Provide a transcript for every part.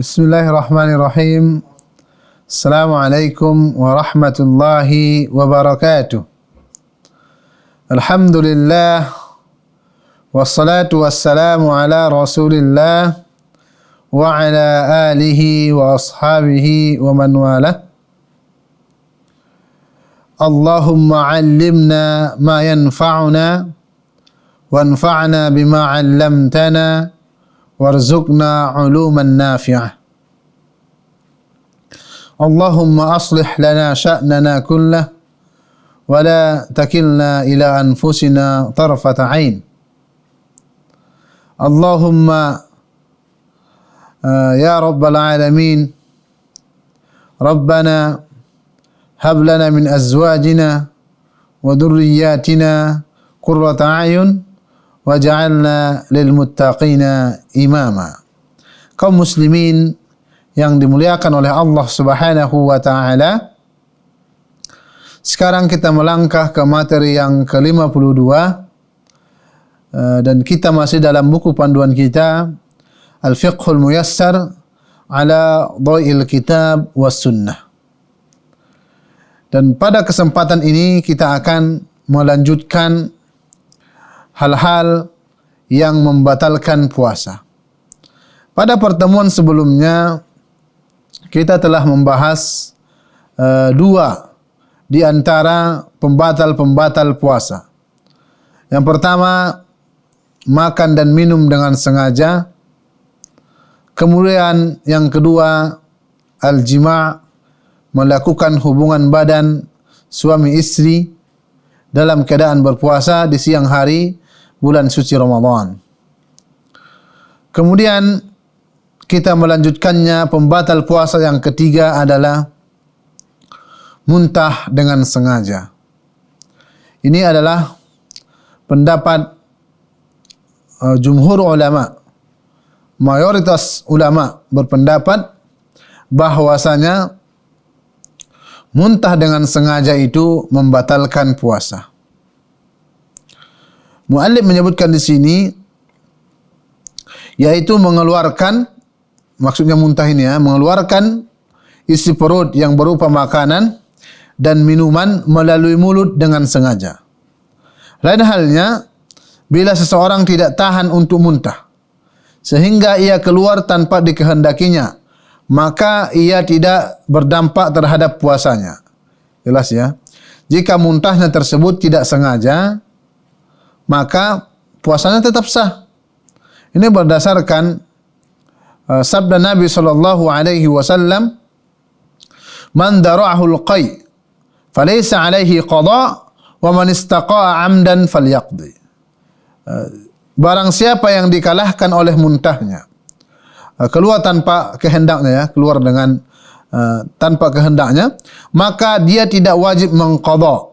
بسم الله الرحمن الرحيم السلام عليكم ورحمة الله وبركاته الحمد لله والصلاة والسلام على رسول الله وعلى آله وأصحابه ومن والاه اللهم علمنا ما ينفعنا وانفعنا بما علمتنا وارزقنا علوما نافعة. اللهم أصلح لنا شأننا كله ولا تكلنا إلى أنفسنا طرفة عين. اللهم آه، يا رب العالمين ربنا هب لنا من أزواجنا وذرياتنا قرة أعين waj'alna lil muttaqina imama. Kaum muslimin yang dimuliakan oleh Allah Subhanahu wa taala. Sekarang kita melangkah ke materi yang ke-52 Eh, dan kita masih dalam buku panduan kita Al-Fiqhul Muyassar ala Dhai'il Kitab was Sunnah. Dan pada kesempatan ini kita akan melanjutkan hal-hal yang membatalkan puasa. Pada pertemuan sebelumnya kita telah membahas uh, dua di antara pembatal-pembatal puasa. Yang pertama makan dan minum dengan sengaja. Kemudian yang kedua al-jima' melakukan hubungan badan suami istri dalam keadaan berpuasa di siang hari bulan suci Ramadan. Kemudian kita melanjutkannya pembatal puasa yang ketiga adalah muntah dengan sengaja. Ini adalah pendapat uh, jumhur ulama mayoritas ulama berpendapat bahwasanya muntah dengan sengaja itu membatalkan puasa. Muallif menyebutkan di sini yaitu mengeluarkan maksudnya muntah ini ya, mengeluarkan isi perut yang berupa makanan dan minuman melalui mulut dengan sengaja. Lain halnya bila seseorang tidak tahan untuk muntah sehingga ia keluar tanpa dikehendakinya maka ia tidak berdampak terhadap puasanya jelas ya jika muntahnya tersebut tidak sengaja maka puasanya tetap sah. Ini berdasarkan uh, sabda Nabi sallallahu alaihi wasallam man dara'ahu al-qay falaysa alaihi qada wa man istaqa'a 'amdan falyaqdi. Eh, barang siapa yang dikalahkan oleh muntahnya eh, keluar tanpa kehendaknya ya keluar dengan uh, tanpa kehendaknya maka dia tidak wajib mengqadha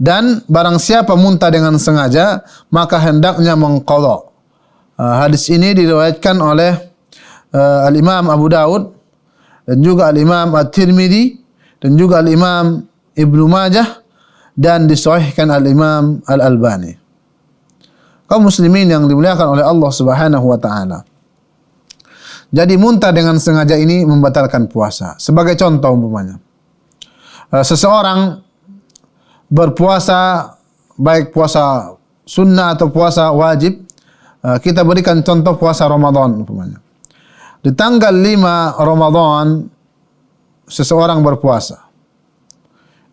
dan barang siapa muntah dengan sengaja maka hendaknya mengqadha uh, hadis ini diriwayatkan oleh uh, al Imam Abu Daud dan juga al Imam At-Tirmidzi dan juga al Imam Ibnu Majah dan disahihkan al Imam Al Albani kaum muslimin yang dimuliakan oleh Allah Subhanahu wa taala. Jadi muntah dengan sengaja ini membatalkan puasa. Sebagai contoh umpamanya. Eh, seseorang berpuasa baik puasa sunnah atau puasa wajib eh, kita berikan contoh puasa Ramadan umpamanya. Di tanggal 5 Ramadan seseorang berpuasa.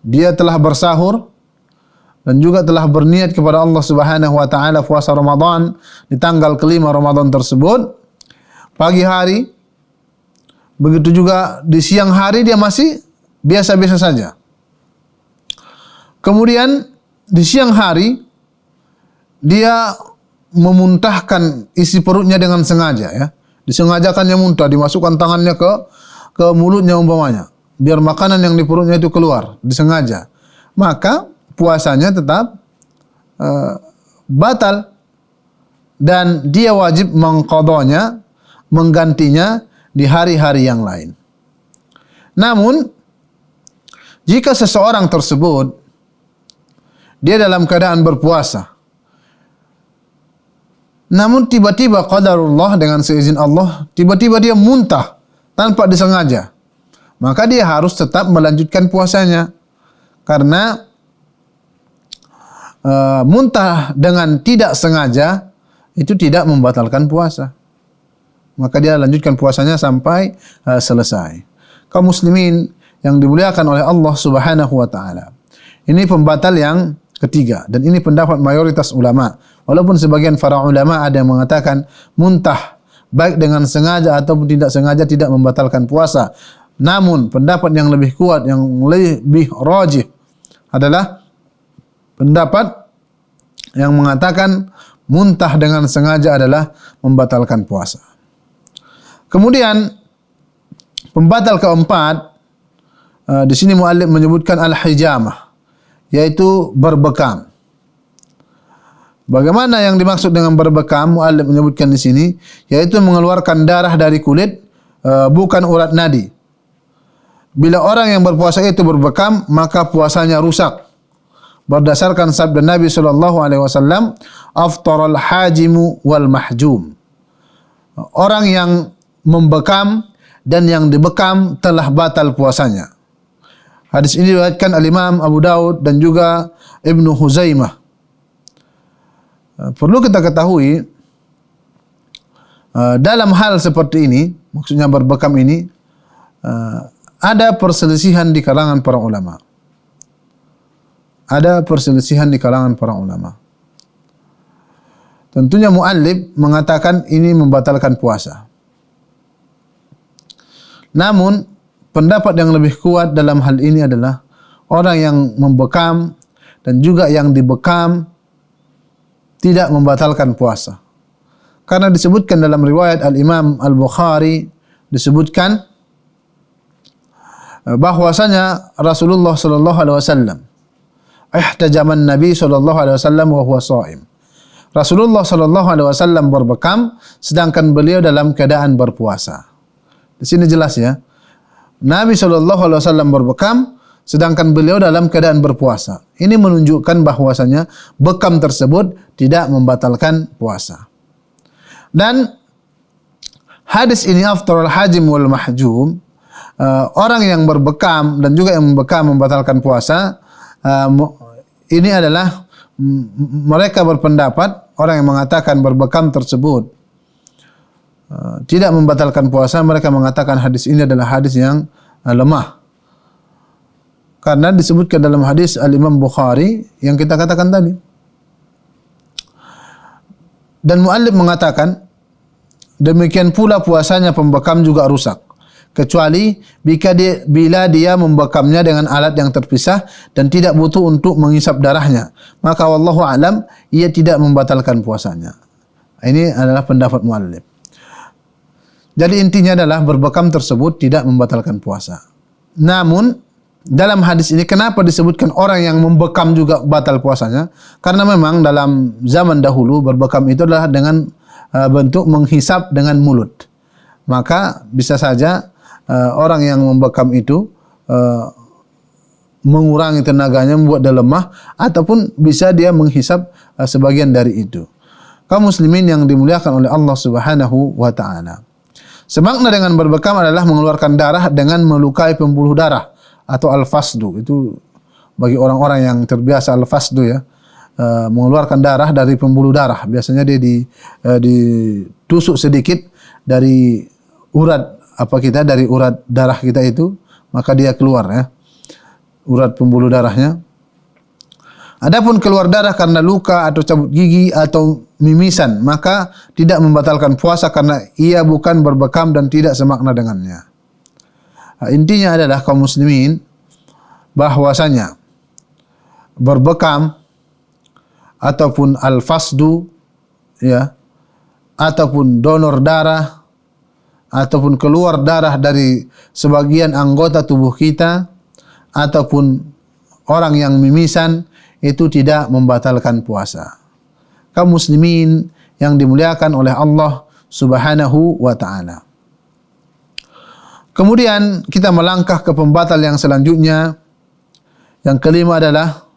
Dia telah bersahur dan juga telah berniat kepada Allah Subhanahu wa taala puasa Ramadan di tanggal kelima Ramadan tersebut pagi hari begitu juga di siang hari dia masih biasa-biasa saja kemudian di siang hari dia memuntahkan isi perutnya dengan sengaja ya. Disengajakannya muntah dimasukkan tangannya ke ke mulutnya umpamanya biar makanan yang di perutnya itu keluar disengaja. Maka puasanya tetap uh, batal. Dan dia wajib mengqadanya menggantinya di hari-hari yang lain. Namun jika seseorang tersebut dia dalam keadaan berpuasa namun tiba-tiba qadarullah dengan seizin Allah tiba-tiba dia muntah tanpa disengaja, maka dia harus tetap melanjutkan puasanya. Karena uh, muntah dengan tidak sengaja itu tidak membatalkan puasa. Maka dia lanjutkan puasanya sampai uh, selesai. Kaum muslimin yang dimuliakan oleh Allah Subhanahu wa taala. Ini pembatal yang ketiga dan ini pendapat mayoritas ulama. Walaupun sebagian para ulama ada yang mengatakan muntah baik dengan sengaja ataupun tidak sengaja tidak membatalkan puasa. Namun pendapat yang lebih kuat yang lebih rajih adalah pendapat yang mengatakan muntah dengan sengaja adalah membatalkan puasa. Kemudian pembatal keempat uh, di sini muallif menyebutkan al-hijamah yaitu berbekam. Bagaimana yang dimaksud dengan berbekam? Muallif menyebutkan di sini yaitu mengeluarkan darah dari kulit uh, bukan urat nadi. Bila orang yang berpuasa itu berbekam, maka puasanya rusak. Berdasarkan sabda Nabi sallallahu alaihi wasallam, "Aftaral hajimu wal mahjum." Orang yang membekam dan yang dibekam telah batal puasanya. Hadis ini diriwayatkan oleh Imam Abu Daud dan juga Ibnu Huzaimah. Uh, perlu kita ketahui uh, dalam hal seperti ini, maksudnya berbekam ini, uh, ada perselisihan di kalangan para ulama. Ada perselisihan di kalangan para ulama. Tentunya muallif mengatakan ini membatalkan puasa. Namun pendapat yang lebih kuat dalam hal ini adalah orang yang membekam dan juga yang dibekam tidak membatalkan puasa. Karena disebutkan dalam riwayat Al-Imam Al-Bukhari disebutkan eh, bahwasanya Rasulullah sallallahu alaihi wasallam ihtajaman Nabi sallallahu alaihi wasallam wa huwa shaim. Rasulullah sallallahu alaihi wasallam berbekam sedangkan beliau dalam keadaan berpuasa. Di sini jelas ya. Nabi sallallahu alaihi wasallam berbekam sedangkan beliau dalam keadaan berpuasa. Ini menunjukkan bahwasanya bekam tersebut tidak membatalkan puasa. Dan hadis ini after al hajim wal mahjum uh, orang yang berbekam dan juga yang membekam membatalkan puasa uh, ini adalah mereka berpendapat orang yang mengatakan berbekam tersebut Uh, tidak membatalkan puasa mereka mengatakan hadis ini adalah hadis yang uh, lemah. Karena disebutkan dalam hadis Al Imam Bukhari yang kita katakan tadi. Dan muallif mengatakan demikian pula puasanya pembekam juga rusak. Kecuali bila dia, bila dia membekamnya dengan alat yang terpisah dan tidak butuh untuk menghisap darahnya. Maka wallahu alam ia tidak membatalkan puasanya. Ini adalah pendapat muallif jadi intinya adalah berbekam tersebut tidak membatalkan puasa. Namun dalam hadis ini kenapa disebutkan orang yang membekam juga batal puasanya? Karena memang dalam zaman dahulu berbekam itu adalah dengan uh, bentuk menghisap dengan mulut. Maka bisa saja uh, orang yang membekam itu uh, mengurangi tenaganya membuat dia lemah ataupun bisa dia menghisap uh, sebagian dari itu. Kaum muslimin yang dimuliakan oleh Allah Subhanahu wa taala. Semakna dengan berbekam adalah mengeluarkan darah dengan melukai pembuluh darah atau al-fasdu. Itu bagi orang-orang yang terbiasa al-fasdu ya. Uh, mengeluarkan darah dari pembuluh darah. Biasanya dia di uh, ditusuk sedikit dari urat apa kita dari urat darah kita itu, maka dia keluar ya. Urat pembuluh darahnya. Adapun keluar darah karena luka atau cabut gigi atau mimisan, maka tidak membatalkan puasa karena ia bukan berbekam dan tidak semakna dengannya. Intinya adalah kaum muslimin bahwasanya berbekam ataupun al-fasdu ya ataupun donor darah ataupun keluar darah dari sebagian anggota tubuh kita ataupun orang yang mimisan itu tidak membatalkan puasa. Kaum muslimin yang dimuliakan oleh Allah Subhanahu wa taala. Kemudian kita melangkah ke pembatal yang selanjutnya. Yang kelima adalah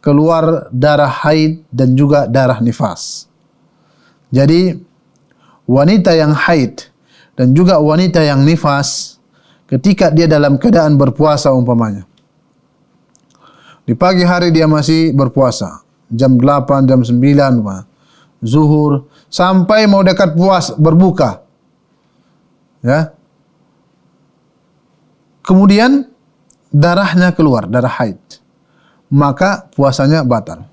keluar darah haid dan juga darah nifas. Jadi wanita yang haid dan juga wanita yang nifas ketika dia dalam keadaan berpuasa umpamanya. Di pagi hari dia masih berpuasa, jam 8, jam 9, zuhur, sampai mau dekat puas berbuka. Ya. Kemudian darahnya keluar, darah haid. Maka puasanya batal.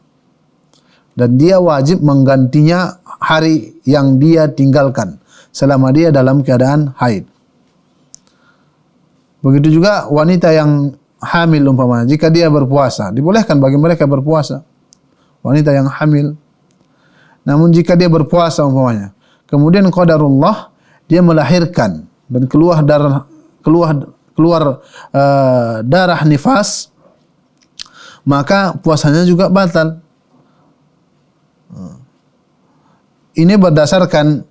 Dan dia wajib menggantinya hari yang dia tinggalkan selama dia dalam keadaan haid. Begitu juga wanita yang hamil umpamanya jika dia berpuasa dibolehkan bagi mereka berpuasa wanita yang hamil. Namun jika dia berpuasa umpamanya kemudian qadarullah dia melahirkan dan keluar darah keluar keluar uh, darah nifas maka puasanya juga batal. Ini berdasarkan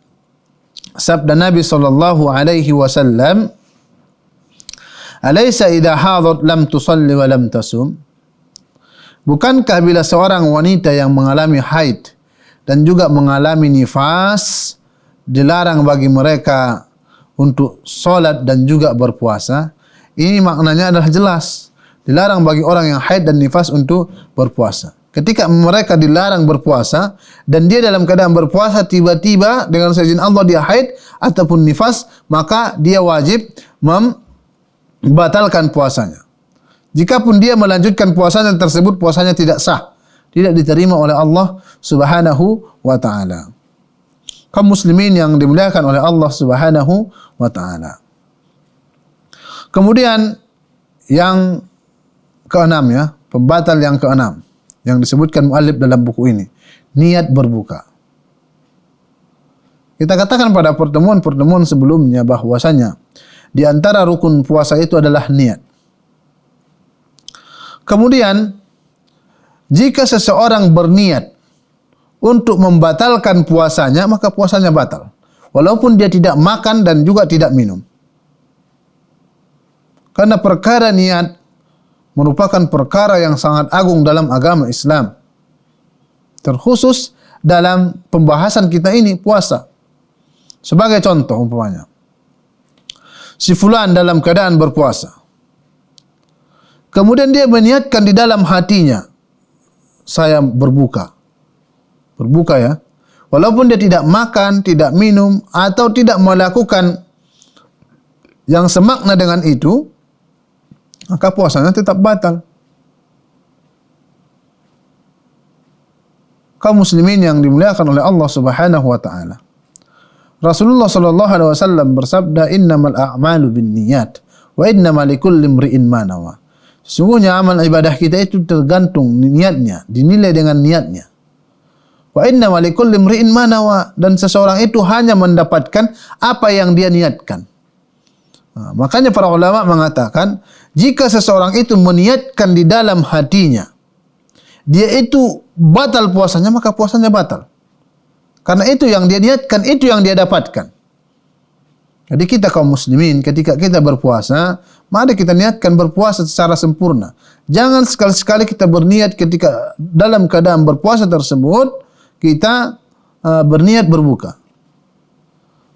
sabda Nabi sallallahu alaihi wasallam Alaysa idha hadat lam tusalli wa lam tasum? Bukankah bila seorang wanita yang mengalami haid dan juga mengalami nifas dilarang bagi mereka untuk solat dan juga berpuasa? Ini maknanya adalah jelas. Dilarang bagi orang yang haid dan nifas untuk berpuasa. Ketika mereka dilarang berpuasa dan dia dalam keadaan berpuasa tiba-tiba dengan seizin Allah dia haid ataupun nifas, maka dia wajib mem batalkan puasanya. Jikapun dia melanjutkan puasanya tersebut, puasanya tidak sah. Tidak diterima oleh Allah subhanahu wa ta'ala. Kaum muslimin yang dimuliakan oleh Allah subhanahu wa ta'ala. Kemudian yang keenam ya, pembatal yang keenam yang disebutkan muallif dalam buku ini, niat berbuka. Kita katakan pada pertemuan-pertemuan sebelumnya bahwasanya di antara rukun puasa itu adalah niat. Kemudian jika seseorang berniat untuk membatalkan puasanya, maka puasanya batal. Walaupun dia tidak makan dan juga tidak minum. Karena perkara niat merupakan perkara yang sangat agung dalam agama Islam. Terkhusus dalam pembahasan kita ini puasa. Sebagai contoh umpamanya si fulan dalam keadaan berpuasa. Kemudian dia meniatkan di dalam hatinya, saya berbuka. Berbuka ya. Walaupun dia tidak makan, tidak minum, atau tidak melakukan yang semakna dengan itu, maka puasanya tetap batal. Kaum muslimin yang dimuliakan oleh Allah Subhanahu wa taala. Rasulullah sallallahu alaihi wasallam bersabda innamal a'malu binniyat wa innamal likulli imri'in ma nawa. Sesungguhnya amal ibadah kita itu tergantung niatnya, dinilai dengan niatnya. Wa innamal likulli imri'in ma nawa dan seseorang itu hanya mendapatkan apa yang dia niatkan. Nah, makanya para ulama mengatakan jika seseorang itu meniatkan di dalam hatinya dia itu batal puasanya maka puasanya batal. Karena itu yang dia niatkan, itu yang dia dapatkan. Jadi kita kaum muslimin ketika kita berpuasa, mari kita niatkan berpuasa secara sempurna. Jangan sekali-sekali kita berniat ketika dalam keadaan berpuasa tersebut kita uh, berniat berbuka.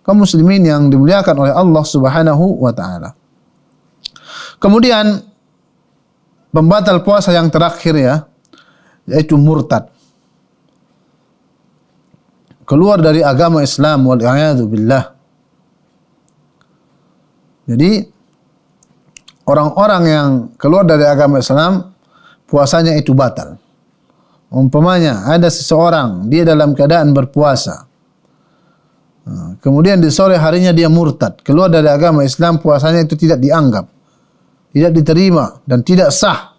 Kaum muslimin yang dimuliakan oleh Allah Subhanahu wa taala. Kemudian pembatal puasa yang terakhir ya yaitu murtad keluar dari agama Islam wal billah. Jadi orang-orang yang keluar dari agama Islam puasanya itu batal. Umpamanya ada seseorang dia dalam keadaan berpuasa. Ha, kemudian di sore harinya dia murtad, keluar dari agama Islam, puasanya itu tidak dianggap, tidak diterima dan tidak sah.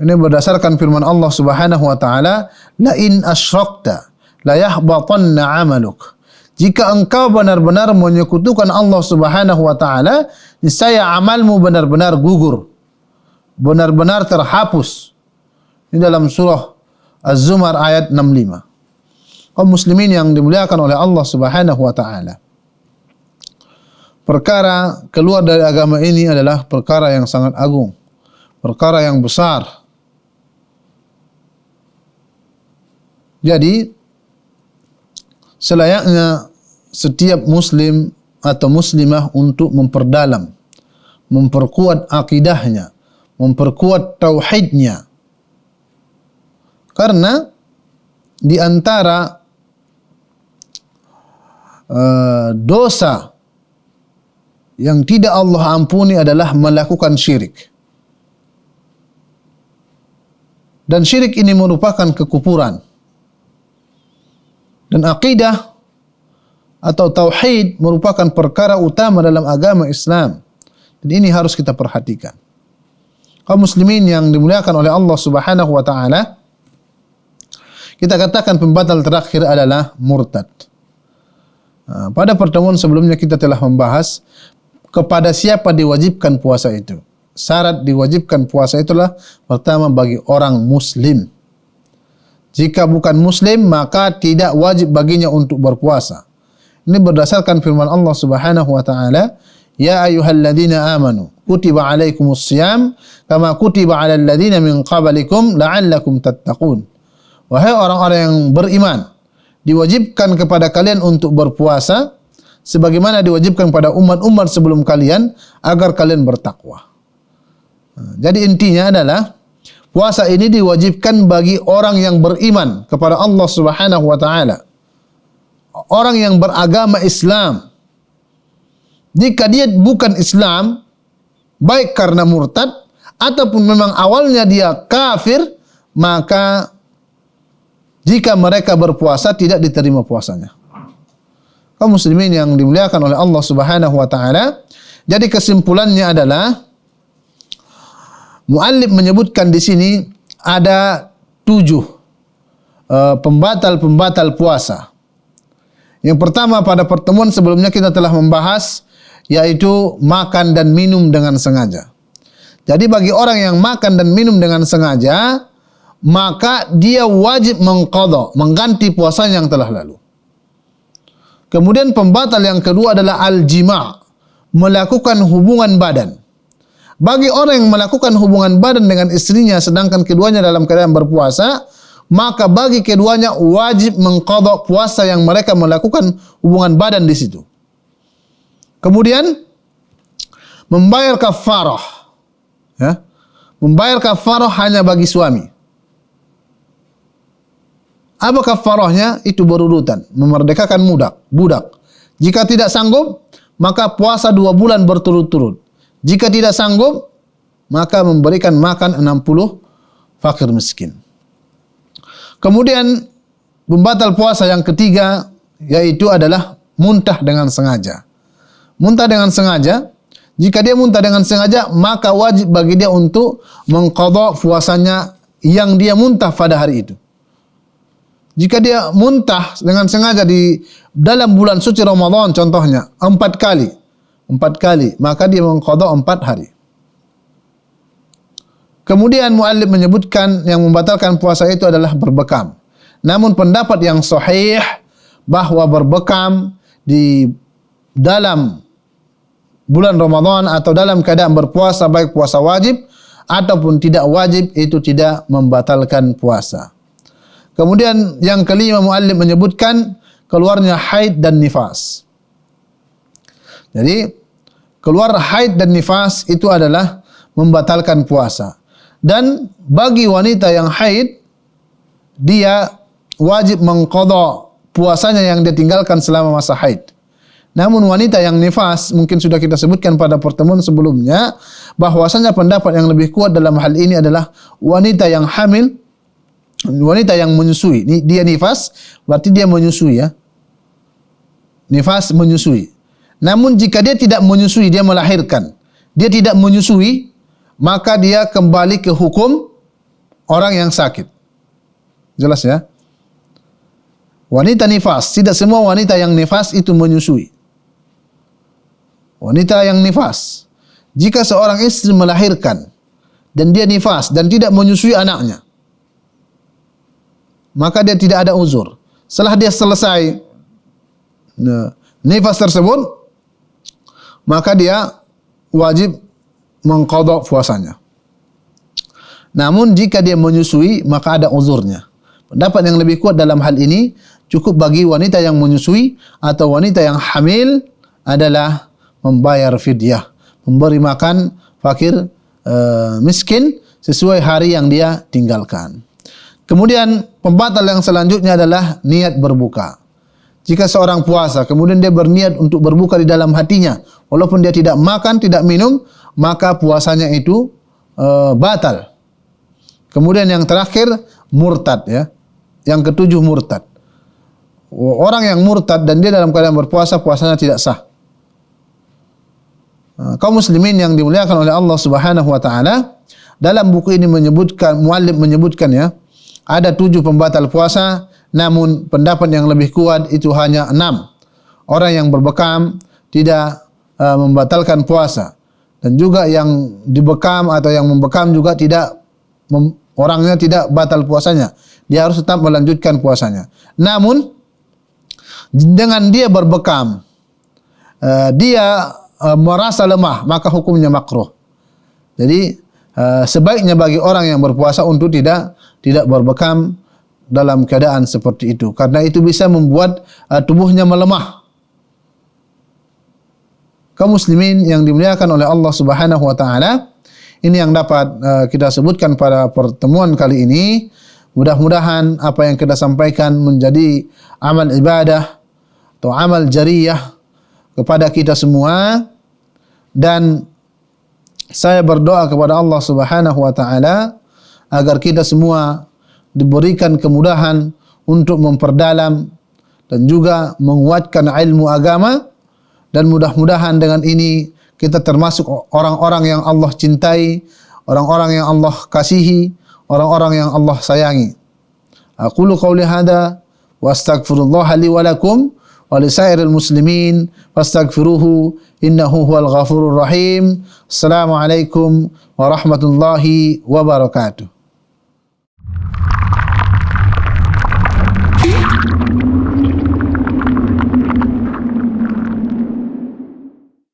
Ini berdasarkan firman Allah Subhanahu wa taala, "La in asyrakta la yahbatanna 'amaluk." Jika engkau benar-benar menyekutukan Allah Subhanahu wa taala, niscaya amalmu benar-benar gugur. Benar-benar terhapus. Ini dalam surah Az-Zumar ayat 65. Kaum muslimin yang dimuliakan oleh Allah Subhanahu wa taala. Perkara keluar dari agama ini adalah perkara yang sangat agung. Perkara yang besar. Jadi selayaknya setiap muslim atau muslimah untuk memperdalam, memperkuat akidahnya, memperkuat tauhidnya. Karena di antara uh, dosa yang tidak Allah ampuni adalah melakukan syirik. Dan syirik ini merupakan kekufuran. Dan akidah atau tauhid merupakan perkara utama dalam agama Islam. Dan ini harus kita perhatikan. Kaum muslimin yang dimuliakan oleh Allah Subhanahu wa taala, kita katakan pembatal terakhir adalah murtad. Ha, pada pertemuan sebelumnya kita telah membahas kepada siapa diwajibkan puasa itu. Syarat diwajibkan puasa itulah pertama bagi orang muslim. Jika bukan muslim maka tidak wajib baginya untuk berpuasa. Ini berdasarkan firman Allah Subhanahu wa taala, "Ya ayyuhalladzina amanu, kutiba alaikumus shiyam kama kutiba alal ladzina min qablikum la'allakum tattaqun." Wahai orang-orang yang beriman, diwajibkan kepada kalian untuk berpuasa sebagaimana diwajibkan kepada umat-umat sebelum kalian agar kalian bertakwa. Ha, jadi intinya adalah puasa ini diwajibkan bagi orang yang beriman kepada Allah Subhanahu wa taala. Orang yang beragama Islam. Jika dia bukan Islam, baik karena murtad ataupun memang awalnya dia kafir, maka jika mereka berpuasa tidak diterima puasanya. Kaum muslimin yang dimuliakan oleh Allah Subhanahu wa taala, jadi kesimpulannya adalah Muallif menyebutkan di sini ada tujuh uh, pembatal-pembatal puasa. Yang pertama pada pertemuan sebelumnya kita telah membahas yaitu makan dan minum dengan sengaja. Jadi bagi orang yang makan dan minum dengan sengaja, maka dia wajib mengqadha, mengganti puasa yang telah lalu. Kemudian pembatal yang kedua adalah al-jima' melakukan hubungan badan. Bagi orang yang melakukan hubungan badan dengan istrinya sedangkan keduanya dalam keadaan berpuasa, maka bagi keduanya wajib mengqadha puasa yang mereka melakukan hubungan badan di situ. Kemudian membayar kafarah. Ya. Membayar kafarah hanya bagi suami. Apa kafarahnya? Itu berurutan. Memerdekakan budak. budak. Jika tidak sanggup, maka puasa dua bulan berturut-turut. Jika tidak sanggup, maka memberikan makan 60 fakir miskin. Kemudian, pembatal puasa yang ketiga, yaitu adalah muntah dengan sengaja. Muntah dengan sengaja, jika dia muntah dengan sengaja, maka wajib bagi dia untuk mengkodok puasanya yang dia muntah pada hari itu. Jika dia muntah dengan sengaja di dalam bulan suci Ramadan contohnya empat kali, empat kali, maka dia mengkodok empat hari. Kemudian muallif menyebutkan yang membatalkan puasa itu adalah berbekam. Namun pendapat yang sahih bahawa berbekam di dalam bulan Ramadan atau dalam keadaan berpuasa baik puasa wajib ataupun tidak wajib itu tidak membatalkan puasa. Kemudian yang kelima muallim menyebutkan keluarnya haid dan nifas. Jadi keluar haid dan nifas itu adalah membatalkan puasa. Dan bagi wanita yang haid dia wajib mengqadha puasanya yang dia tinggalkan selama masa haid. Namun wanita yang nifas mungkin sudah kita sebutkan pada pertemuan sebelumnya bahwasanya pendapat yang lebih kuat dalam hal ini adalah wanita yang hamil wanita yang menyusui. Dia nifas berarti dia menyusui ya. Nifas menyusui. Namun jika dia tidak menyusui dia melahirkan. Dia tidak menyusui maka dia kembali ke hukum orang yang sakit. Jelas ya? Wanita nifas. Tidak semua wanita yang nifas itu menyusui. Wanita yang nifas. Jika seorang istri melahirkan dan dia nifas dan tidak menyusui anaknya maka dia tidak ada uzur. Setelah dia selesai nifas tersebut, maka dia wajib mengkodok puasanya. Namun jika dia menyusui, maka ada uzurnya. Pendapat yang lebih kuat dalam hal ini cukup bagi wanita yang menyusui atau wanita yang hamil adalah membayar fidyah, memberi makan fakir uh, miskin sesuai hari yang dia tinggalkan. Kemudian pembatal yang selanjutnya adalah niat berbuka. Jika seorang puasa kemudian dia berniat untuk berbuka di dalam hatinya walaupun dia tidak makan, tidak minum, maka puasanya itu uh, batal. Kemudian yang terakhir murtad ya. Yang ketujuh murtad. Orang yang murtad dan dia dalam keadaan berpuasa, puasanya tidak sah. Ha, kaum muslimin yang dimuliakan oleh Allah Subhanahu wa taala, dalam buku ini menyebutkan muallif menyebutkan ya, ada tujuh pembatal puasa, namun pendapat yang lebih kuat itu hanya enam. Orang yang berbekam tidak uh, membatalkan puasa dan juga yang dibekam atau yang membekam juga tidak orangnya tidak batal puasanya dia harus tetap melanjutkan puasanya. Namun dengan dia berbekam, uh, dia uh, merasa lemah, maka hukumnya makruh. Jadi uh, sebaiknya bagi orang yang berpuasa untuk tidak tidak berbekam dalam keadaan seperti itu, karena itu bisa membuat uh, tubuhnya melemah. Kaum muslimin yang dimuliakan oleh Allah Subhanahu wa taala, ini yang dapat uh, kita sebutkan pada pertemuan kali ini. Mudah-mudahan apa yang kita sampaikan menjadi amal ibadah atau amal jariyah kepada kita semua. Dan saya berdoa kepada Allah Subhanahu wa taala agar kita semua diberikan kemudahan untuk memperdalam dan juga menguatkan ilmu agama dan mudah-mudahan dengan ini kita termasuk orang-orang yang Allah cintai, orang-orang yang Allah kasihi, orang-orang yang Allah sayangi. Aku lu qauli hada wa astaghfirullah li wa lakum wa li sairil muslimin fastaghfiruhu innahu huwal ghafurur rahim. Assalamualaikum warahmatullahi wabarakatuh.